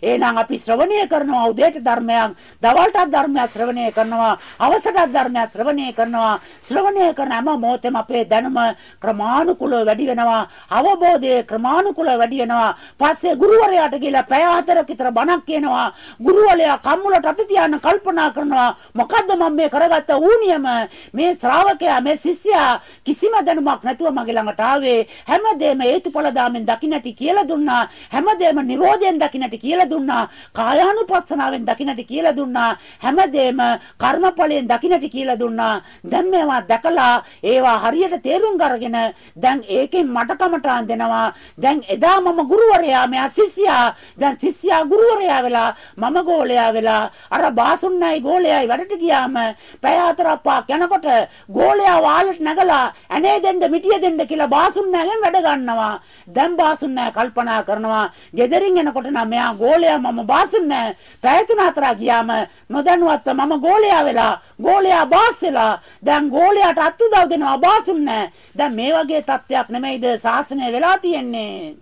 එහෙනම් අපි ශ්‍රවණය කරනවා උදේට ධර්මයක්, දවල්ටත් ධර්මයක් ශ්‍රවණය කරනවා, අවසටත් ධර්මයක් ශ්‍රවණය කරනවා. ශ්‍රවණය කරන හැම මොහොතෙම අපේ දැනුම ක්‍රමානුකූලව වැඩි වෙනවා. අවබෝධය ක්‍රමානුකූලව වැඩි වෙනවා. පස්සේ ගුරුවරයාට කියලා පැය හතරක් විතර බණක් කියනවා. ගුරුවරයා කම්මුලට අත තියාන කල්පනා කරනවා මොකද්ද මම මේ කරගත්ත ඌනියම මේ ශ්‍රාවකයා මේ ශිෂ්‍යයා කිසිම දැනුමක් නැතුව මගේ ළඟට ආවේ හැමදේම හේතුඵල දාමෙන් දකින්නටි කියලා දුන්නා හැමදේම නිරෝධයෙන් දකින්නටි කියලා දුන්නා කායානුපස්සනාවෙන් දකින්නට කියලා දුන්නා හැමදේම කර්මඵලයෙන් දකින්නට කියලා දුන්නා. දැන් මේවා දැකලා ඒවා හරියට තේරුම් අරගෙන දැන් ඒකෙන් මට කමටාන් දෙනවා. දැන් එදා මම ගුරුවරයා මෙයා ශිෂ්‍යයා. දැන් ශිෂ්‍යයා ගුරුවරයා වෙලා මම ගෝලයා වෙලා අර බාසුන්නයි ගෝලයයි වැඩට ගියාම පැය හතරක් පාක් යනකොට ගෝලයා වාලට නැගලා ඇනේ දෙන්න මිටිය දෙන්න කියලා බාසුන්නගෙන් වැඩ ගන්නවා. දැන් බාසුන්නය කල්පනා කරනවා ගෙදරින් එනකොට නම් මෙයා ගෝල ගෝලයා මම බාසුන් නැහැ. පැය තුන හතරක් ගියාම නොදැනුවත්ව මම ගෝලයා වෙලා ගෝලයා බාස් වෙලා දැන් ගෝලයාට අත් උදව් දෙනවා බාසුන් නැහැ. දැන් මේ වගේ තත්ත්වයක් නෙමෙයිද ශාසනය වෙලා තියෙන්නේ.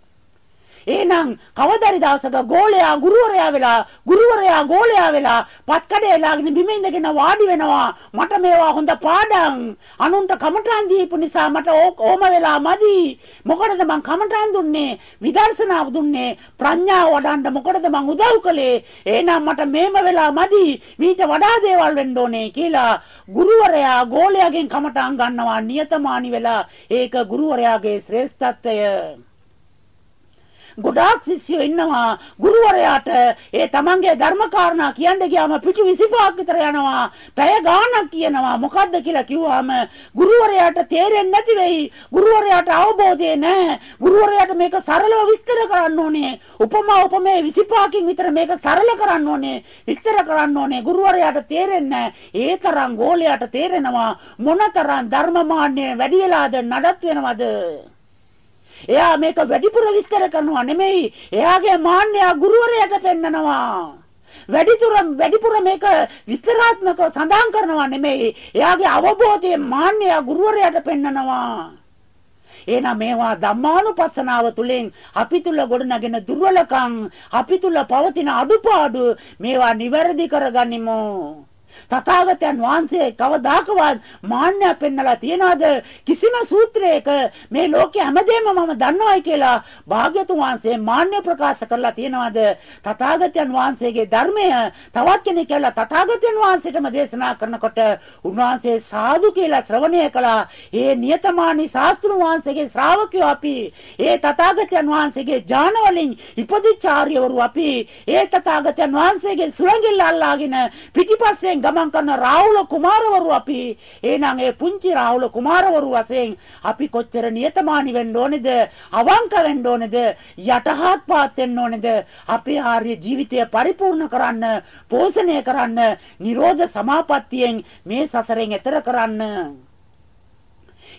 එහෙනම් කවදාරි දවසක ගෝලයා ගුරුවරයා වෙලා ගුරුවරයා ගෝලයා වෙලා පත්කඩේ ලාගෙන බිම ඉඳගෙන වාඩි වෙනවා. මට මේවා හොඳ පාඩම්. අනුන්ට කමටහන් දීපු නිසා මට ඕම වෙලා මදි. මොකටද මං කමටහන් දුන්නේ? විදර්ශනාව දුන්නේ? ප්‍රඥාව වඩන්න මොකටද මං උදව් කළේ? එහෙනම් මට මේම වෙලා මදි. මීට වඩා දේවල් වෙන්න ඕනේ කියලා ගුරුවරයා ගෝලයාගෙන් කමටහන් ගන්නවා නියතමානි වෙලා. ඒක ගුරුවරයාගේ ශ්‍රේෂ්ඨත්වය. ගොඩාක් ශිෂ්‍යයෝ ඉන්නවා. ගුරුවරයාට ඒ තමන්ගේ ධර්මකාරණා කියන්න ගියාම පිටු 25ක් විතර යනවා. පැය ගාණක් කියනවා. මොකද්ද කියලා කිව්වම ගුරුවරයාට තේරෙන්නේ නැති වෙයි. ගුරුවරයාට අවබෝධය නැහැ. ගුරුවරයාට මේක සරලව විස්තර කරන්න ඕනේ. උපමා උපමේ 25කින් විතර මේක සරල කරන්න ඕනේ. විස්තර කරන්න ඕනේ. ගුරුවරයාට තේරෙන්නේ ඒ තරම් ගෝලයාට තේරෙනවා මොනතරම් ධර්මමාන්‍ය වැඩි වෙලාද නඩත් වෙනවද? එයා මේක වැඩිපුර විස්තර කරනවා නෙමෙයි. එයාගේ මාන්නය ගුරුවරයාට පෙන්නනවා. වැඩිදුර වැඩිපුර මේක විස්තරාත්මකව සඳහන් කරනවා නෙමෙයි. එයාගේ අවබෝධයේ මාන්නය ගුරුවරයාට පෙන්නනවා. එහෙනම් මේවා ධම්මානුපස්සනාව තුළින් අපි තුල ගොඩනගෙන දුර්වලකම් අපි තුල පවතින අඩුපාඩු මේවා නිවැරදි කරගනිමු තථාගතයන් වහන්සේ කවදාකවත් මාන්නය පෙන්නලා තියනවාද? කිසිම සූත්‍රයක මේ ලෝකේ හැමදේම මම දන්නවයි කියලා භාග්‍යතුන් වහන්සේ මාන්නය ප්‍රකාශ කරලා තියනවාද? තථාගතයන් වහන්සේගේ ධර්මය තවත් කෙනෙක් කියලා තථාගතයන් වහන්සේටම දේශනා කරනකොට උන්වහන්සේ සාදු කියලා ශ්‍රවණය කළා. ඒ නියතමානී ශාස්ත්‍රුන් වහන්සේගේ ශ්‍රාවකයෝ අපි ඒ තථාගතයන් වහන්සේගේ ඥාන වලින් ඉපදිචාර්යවරු අපි ඒ තථාගතයන් වහන්සේගේ සුළඟිල්ල අල්ලාගෙන පිටිපස්සෙන් වශයෙන් ගමන් කරන රාහුල කුමාරවරු අපි. එහෙනම් ඒ පුංචි රාහුල කුමාරවරු වශයෙන් අපි කොච්චර නියතමානී වෙන්න ඕනේද? අවංක වෙන්න ඕනේද? යටහත් පාත් වෙන්න ඕනේද? අපේ ආර්ය ජීවිතය පරිපූර්ණ කරන්න පෝෂණය කරන්න නිරෝධ සමාපත්තියෙන් මේ සසරෙන් එතර කරන්න.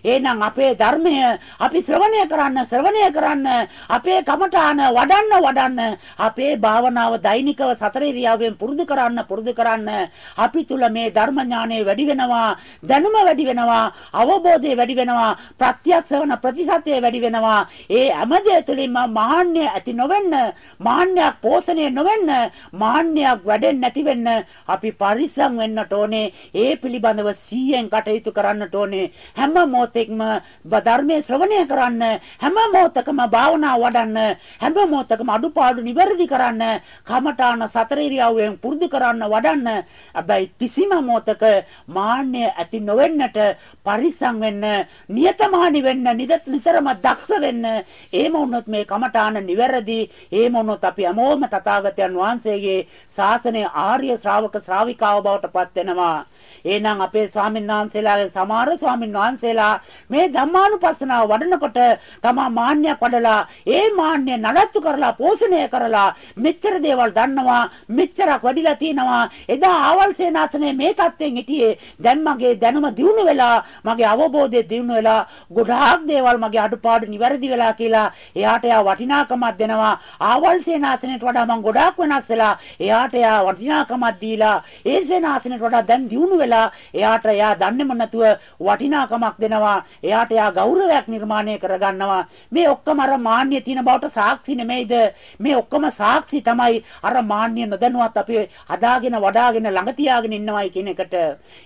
එහෙනම් අපේ ධර්මය අපි ශ්‍රවණය කරන්න ශ්‍රවණය කරන්න අපේ කමඨාන වඩන්න වඩන්න අපේ භාවනාව දෛනිකව සතර ඉරියව්වෙන් පුරුදු කරන්න පුරුදු කරන්න. අපි තුල මේ ධර්ම ඥානය වැඩි වෙනවා දැනුම වැඩි වෙනවා අවබෝධය වැඩි වෙනවා ප්‍රත්‍යක්ෂ වන ප්‍රතිසත්‍ය වැඩි වෙනවා. ඒ හැමදේ තුලින්ම මාන්නය ඇති නොවෙන්න මාන්නයක් පෝෂණය නොවෙන්න මාන්නයක් වැඩෙන්නේ නැති වෙන්න අපි පරිස්සම් වෙන්නට ඕනේ. ඒ පිළිබඳව 100ෙන් කටයුතු කරන්නට ඕනේ. හැම මොහොතෙකම ධර්මයේ ශ්‍රවණය කරන්න හැම මොහොතකම භාවනා වඩන්න හැම මොහොතකම අඩුපාඩු නිවැරදි කරන්න කමඨාන සතර ඉරියව්වෙන් පුරුදු කරන්න වඩන්න. හැබැයි කිසිම මොහොතක මාන්නය ඇති නොවෙන්නට පරිස්සම් වෙන්න නියතමානි වෙන්න නිතරම දක්ෂ වෙන්න. එහෙම වුණොත් මේ කමඨාන නිවැරදි. එහෙම වුණොත් අපි හැමෝම තථාගතයන් වහන්සේගේ ශාසනය ආර්ය ශ්‍රාවක ශ්‍රාවිකාව බවට පත් වෙනවා. එහෙනම් අපේ ස්වාමීන් වහන්සේලාගේ සමහර ස්වාමීන් වහන්සේලා මේ ධම්මානුපස්සනාව වඩනකොට තමා මාන්නයක් වඩලා ඒ මාන්නය නඩත්තු කරලා පෝෂණය කරලා මෙච්චර දේවල් දන්නවා මෙච්චරක් වැඩිලා තිනවා එදා ආවල් සේනාසනේ මේ தත්යෙන් හිටියේ දැන් මගේ දැනුම දියුණු වෙලා මගේ අවබෝධය දියුණු වෙලා ගොඩාක් දේවල් මගේ අඩුපාඩු නිවැරදි වෙලා කියලා එයාට යා වටිනාකමක් දෙනවා. ආවල් සේනාසනේට වඩා මම ගොඩාක් වෙනස් වෙලා එයාට යා වටිනාකමක් දීලා ඒ සේනාසනේට වඩා දැන් දියුණු වෙලා එයාට එයා දන්නේම නැතුව වටිනාකමක් දෙනවා. එයාට එයා ගෞරවයක් නිර්මාණය කරගන්නවා. මේ ඔක්කොම අර මාන්නය තියෙන බවට සාක්ෂි නෙමෙයිද? මේ ඔක්කොම සාක්ෂි තමයි අර මාන්නය නොදැනුවත් අපි හදාගෙන වඩාගෙන ළඟ තියාගෙන ඉන්නවයි කියන එකට.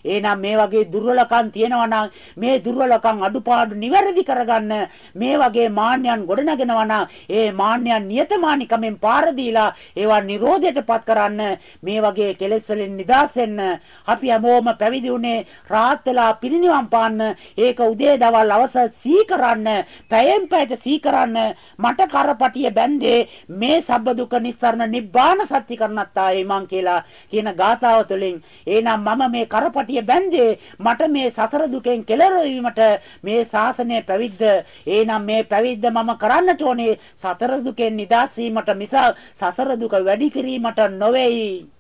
එහෙනම් මේ වගේ දුර්වලකම් තියෙනවා නම් මේ දුර්වලකම් අඩුපාඩු නිවැරදි කරගන්න මේ වගේ මාන්නයන් ගොඩනගෙනවා නම් ඒ මාන්නයන් නියතමානිකමෙන් පාර දීලා ඒවා නිරෝධයටපත් කරන්න මේ වගේ කෙලෙස් වලින් නිදහස් වෙන්න. අපි හැමෝම පැවිදි වුණේ රාත් වෙලා පිරිනිවන් පාන්න. ඒක උදේ දවල් අවස සීකරන්න පැයෙන් පැයට සීකරන්න මට කරපටිය බැන්දේ මේ සබ්බ දුක නිස්සරණ නිබ්බාන සත්‍ය කරණත්තායි මං කියලා කියන ගාතාව තුළින්. එහෙනම් මම මේ කරපටිය බැන්දේ මට මේ සසර දුකෙන් කෙලර වීමට මේ ශාසනය පැවිද්ද. එහෙනම් මේ පැවිද්ද මම කරන්නට ඕනේ සතර දුකෙන් නිදහස් වීමට මිස සසර දුක වැඩි කිරීමට නොවේයි.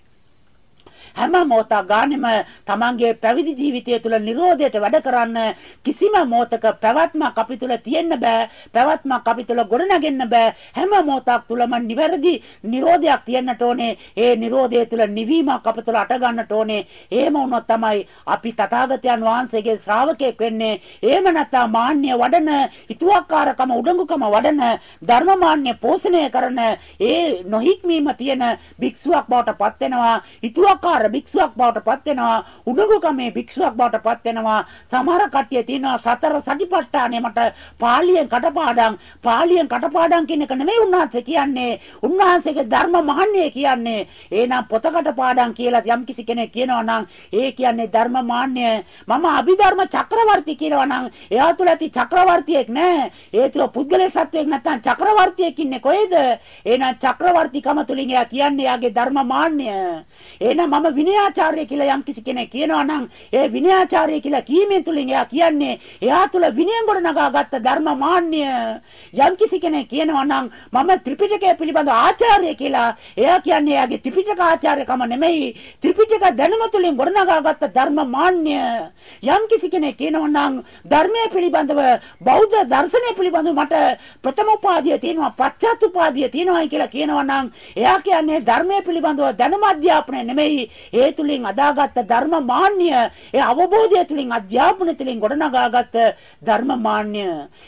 හැම මොහොතක් ගානෙම තමන්ගේ පැවිදි ජීවිතය තුළ Nirodhයට වැඩ කරන්න කිසිම මොහොතක පැවැත්මක් අපි තුළ තියෙන්න බෑ. පැවැත්මක් අපි තුළ ගොඩනගෙන්න බෑ. හැම මොහොතක් තුළම නිවැරදි Nirodhayak තියෙන්නට ඕනේ. ඒ Nirodhaය තුළ නිවීමක් අප තුළ අට ගන්නට ඕනේ. එහෙම වුණොත් තමයි අපි තථාගතයන් වහන්සේගේ ශ්‍රාවකයෙක් වෙන්නේ. එහෙම නැත්නම් මාන්‍ය වඩන හිතුවක්කාරකම උඩඟුකම වඩන ධර්මමාන්‍ය පෝෂණය කරන ඒ නොහික්මීම තියෙන භික්ෂුවක් බවට පත් වෙනවා. හිතුවක්කාර උපචාර භික්ෂුවක් බවට පත් වෙනවා. උඩඟුකමේ භික්ෂුවක් බවට පත් වෙනවා. සමහර කට්ටිය තියෙනවා සතර සටිපට්ඨානෙ මට පාලියෙන් කටපාඩම් පාලියෙන් කටපාඩම් කියන එක නෙමෙයි උන්වහන්සේ කියන්නේ. උන්වහන්සේගේ ධර්ම මහන්නේ කියන්නේ. එහෙනම් පොතකට පාඩම් කියලා යම්කිසි කෙනෙක් කියනවා නම් ඒ කියන්නේ ධර්ම මාන්‍ය. මම අභිධර්ම චක්‍රවර්ති කියනවා නම් එයා තුල ඇති චක්‍රවර්තියෙක් නෑ. ඒ තුල පුද්ගලයා සත්වයක් නැත්නම් චක්‍රවර්තියෙක් ඉන්නේ කොහෙද? එහෙනම් චක්‍රවර්තිකම තුලින් එයා කියන්නේ එයාගේ ධර්ම මාන්‍ය. එහෙනම් මම විනයාචාර්ය කියලා යම්කිසි කෙනෙක් කියනවා නම් ඒ විනයාචාර්ය කියලා කීමෙන් තුලින් එයා කියන්නේ එයා තුල විනයෙන් ගොඩ නගාගත්ත ධර්ම මාන්‍ය. යම්කිසි කෙනෙක් කියනවා නම් මම ත්‍රිපිටකය පිළිබඳ ආචාර්ය කියලා එයා කියන්නේ එයාගේ ත්‍රිපිටක ආචාර්යකම නෙමෙයි ත්‍රිපිටක දැනුම තුලින් ගොඩ නගාගත්ත ධර්ම මාන්‍ය. යම්කිසි කෙනෙක් කියනවා නම් ධර්මයේ පිළිබඳව බෞද්ධ දර්ශනය පිළිබඳව මට ප්‍රථම උපාධිය තියෙනවා පච්චත් උපාධිය තියෙනවායි කියලා කියනවා නම් එයා කියන්නේ ධර්මයේ පිළිබඳව දැනුම අධ්‍යාපනය නෙමෙයි ඒ තුලින් අදාගත්ත ධර්ම මාන්‍ය ඒ අවබෝධය තුලින් අධ්‍යාපනය තුලින් ගොඩනගාගත්ත ධර්ම මාන්‍ය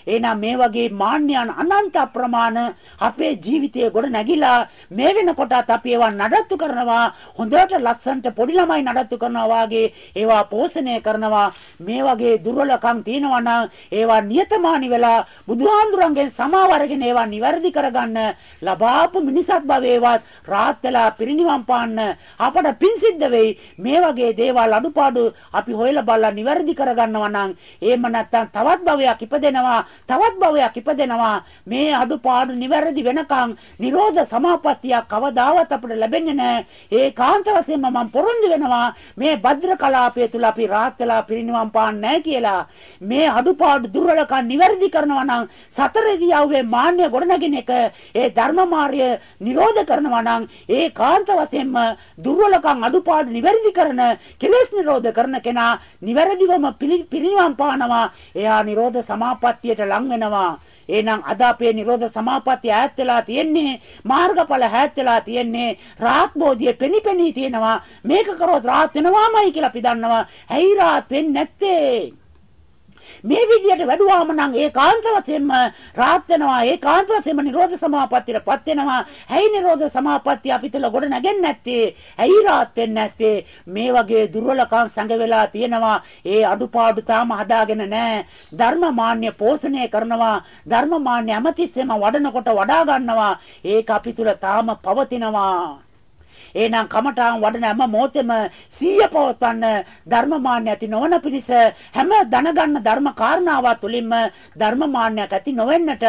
එහෙනම් මේ වගේ මාන්‍යයන් අනන්ත අප්‍රමාණ අපේ ජීවිතයේ ගොඩ නැගිලා මේ වෙනකොටත් අපි ඒවා නඩත්තු කරනවා හොඳට ලස්සන්ට පොඩි ළමයි නඩත්තු කරනවා වාගේ ඒවා පෝෂණය කරනවා. මේ වගේ දුර්වලකම් තියෙනවා නම් ඒවා නියතමානි වෙලා බුදුහාඳුරන්ගෙන් සමාව අරගෙන ඒවා නිවැරදි කරගන්න ලබාපු මිනිසත් භවයේවත් රාත් වෙලා පිරිනිවන් පාන්න අපට පින් සිද්ධ වෙයි මේ වගේ දේවල් අඩුපාඩු අපි හොයලා බලලා නිවැරදි කරගන්නවා නම් එහෙම නැත්නම් තවත් භවයක් ඉපදෙනවා තවත් භවයක් ඉපදෙනවා. මේ අඩුපාඩු නිවැරදි වෙනකන් නිරෝධ සමාපත්තිය කවදාවත් අපිට ලැබෙන්නේ නැහැ. ඒකාන්ත වශයෙන්ම මම පොරොන්දු වෙනවා. මේ භද්‍ර කලාපය තුල අපි රාත් වෙලා පිරිනිවන් පාන්නේ නැහැ කියලා. මේ අඩුපාඩු දුර්වලකම් නිවැරදි කරනවා නම් සතරේදී යවුවේ මාන්‍ය ගොඩනගෙන එක. ඒ ධර්ම මාර්ය නිරෝධ කරනවා නම් ඒ කාන්ත වශයෙන්ම දුර්වලකම් අඩුපාඩු නිවැරදි කරන කෙලෙස් නිරෝධ කරන කෙනා නිවැරදිවම පිරිනිවන් පානවා එයා නිරෝධ සමාපත්තියට ලං වෙනවා එහෙනම් අද අපේ නිරෝධ සමාපත්තිය ඈත් වෙලා තියෙන්නේ මාර්ගඵල ඈත් වෙලා තියෙන්නේ රාත් බෝධිය පෙනිපෙනී තියෙනවා මේක කරොත් රාත් වෙනවාමයි කියලා අපි දන්නවා ඇයි රාත් වෙන්නේ නැත්තේ මේ විදියට වැඩුවාම නම් ඒකාන්ත වශයෙන්ම රාත් වෙනවා. ඒකාන්ත වශයෙන්ම නිරෝධ සමාපත්තියටපත් වෙනවා. ඇයි නිරෝධ සමාපත්තිය අපිටල ගොඩ නැගෙන්නේ නැත්තේ? ඇයි රාත් වෙන්නේ නැත්තේ? මේ වගේ දුර්වලකම් සංග වෙලා තියෙනවා. ඒ අඩුපාඩු තාම හදාගෙන නැහැ. ධර්මමාන්‍ය පෝෂණය කරනවා. ධර්මමාන්‍ය අමතිස්සෙම වඩනකොට වඩා ගන්නවා. ඒක අපි තුල තාම පවතිනවා. එහෙනම් කමඨාන් වඩන හැම මොහොතෙම සීය පවත්වන්න ධර්මමාන්‍ය ඇති නොවන පිණිස හැම දැනගන්න ධර්ම කාරණාව තුළින්ම ධර්මමාන්‍යයක් ඇති නොවෙන්නට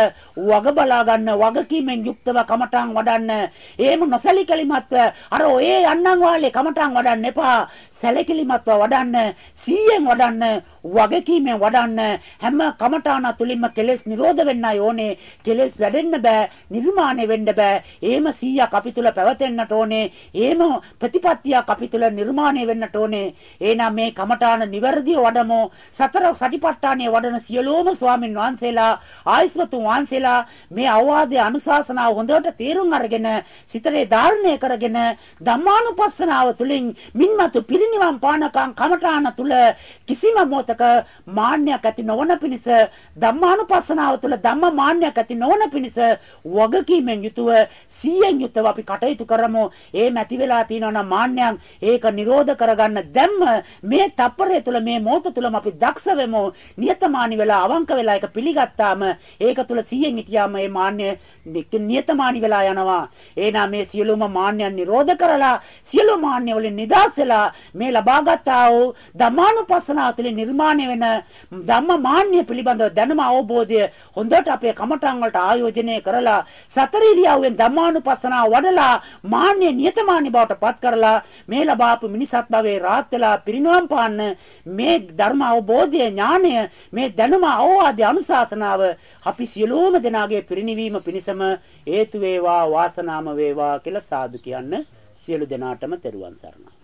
වග බලා ගන්න වගකීමෙන් යුක්තව කමඨාන් වඩන්න. එහෙම නොසලිකලිමත් අර ඔය යන්නම් වාලේ කමඨාන් වඩන්න එපා. සැලකිලිමත්ව වඩන්න, සීයෙන් වඩන්න, වගකීමෙන් වඩන්න හැම කමඨාන තුලින්ම කෙලෙස් නිරෝධ වෙන්නයි ඕනේ. කෙලෙස් වැඩෙන්න බෑ, නිර්මාණය වෙන්න බෑ. එහෙම 100ක් අපි තුල පැවතෙන්නට ඕනේ. එහෙම ප්‍රතිපත්තියක් අපි තුල නිර්මාණය වෙන්නට ඕනේ. එහෙනම් මේ කමඨාන නිවැරදිව වඩමු. සතර සටිපට්ඨානයේ වඩන සියලුම ස්වාමින් වහන්සේලා, ආයස්වතුන් වහන්සේලා මේ අවවාදයේ අනුශාසනාව හොඳට තේරුම් අරගෙන සිතරේ ධාරණය කරගෙන ධම්මානුපස්සනාව තුලින් මින්මතු පිරිනිවන් පානකම් කමඨාන තුල කිසිම මොහතක මාන්නයක් ඇති නොවන පිණිස ධම්මානුපස්සනාව තුල ධම්ම මාන්නයක් ඇති නොවන පිණිස වගකීමෙන් යුතුව සීයෙන් යුතුව අපි කටයුතු කරමු. ඒ මැති වෙලා තියෙනවා නම් මාන්නයන් ඒක නිරෝධ කරගන්න දැම්ම මේ තප්පරය තුල මේ මොහොත තුලම අපි දක්ෂ වෙමු නියතමානි වෙලා අවංක වෙලා ඒක පිළිගත්තාම ඒක තුල 100න් හිටියාම මේ මාන්නය නියතමානි වෙලා යනවා එහෙනම් මේ සියලුම මාන්නයන් නිරෝධ කරලා සියලු මාන්නය වලින් නිදහස් වෙලා මේ ලබාගත් ආ වූ ධම්මානුපස්සනාව තුළින් නිර්මාණය වෙන ධම්ම මාන්නය පිළිබඳව දැනුම අවබෝධය හොඳට අපේ කමඨං වලට ආයෝජනය කරලා සතර ඉරියව්වෙන් ධම්මානුපස්සනාව වඩලා මාන්නය නියතමානී බවට පත් කරලා මේ ලබාපු මිනිසත් භවයේ රාත් වෙලා පිරිනවම් පාන්න මේ ධර්ම අවබෝධය ඥානය මේ දැනුම අවවාද අනුශාසනාව අපි සියලුම දෙනාගේ පිරිනිවීම පිණිසම හේතු වේවා වාසනාම වේවා කියලා සාදු කියන්න සියලු දෙනාටම තෙරුවන් සරණයි.